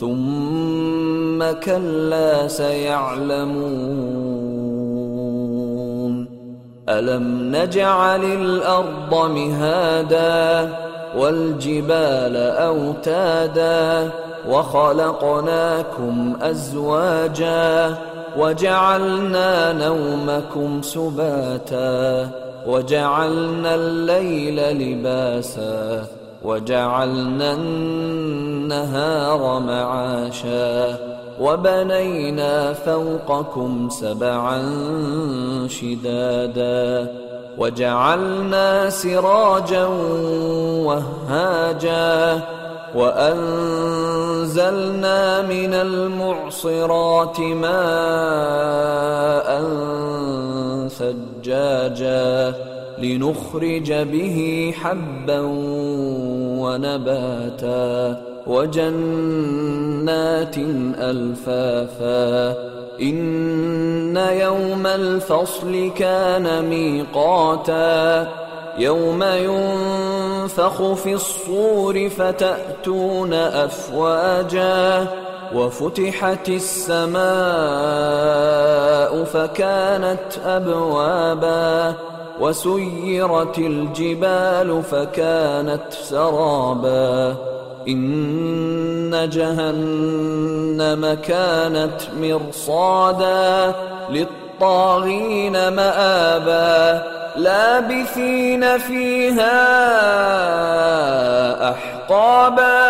ثم كلا سيعلمون. ألم نجعل الأرض مهادا والجبال أوتادا وخلقناكم أزواجا وجعلنا نومكم سباتا وجعلنا الليل لباسا وجعلنا النهار معاشا وبنينا فوقكم سبعا شدادا وجعلنا سراجا وهاجا وأنزلنا من المعصرات ماء ثجاجا لنخرج به حبا ونباتا وجنات ألفافا إن يوم الفصل كان ميقاتا يوم ينفخ في الصور فتأتون أفواجا وفتحت السماء فكانت أبوابا وسيرت الجبال فكانت سرابا. إن جهنم كانت مرصادا للطاغين مآبا. لابثين فيها أحقابا.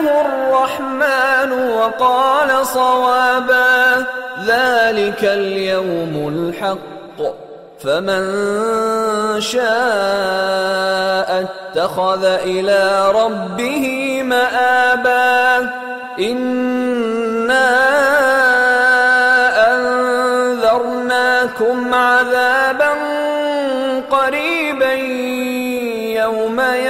له الرحمن وقال صوابا ذلك اليوم الحق فمن شاء اتخذ إلى ربه مابا انا انذرناكم عذابا قريبا يوم ينظر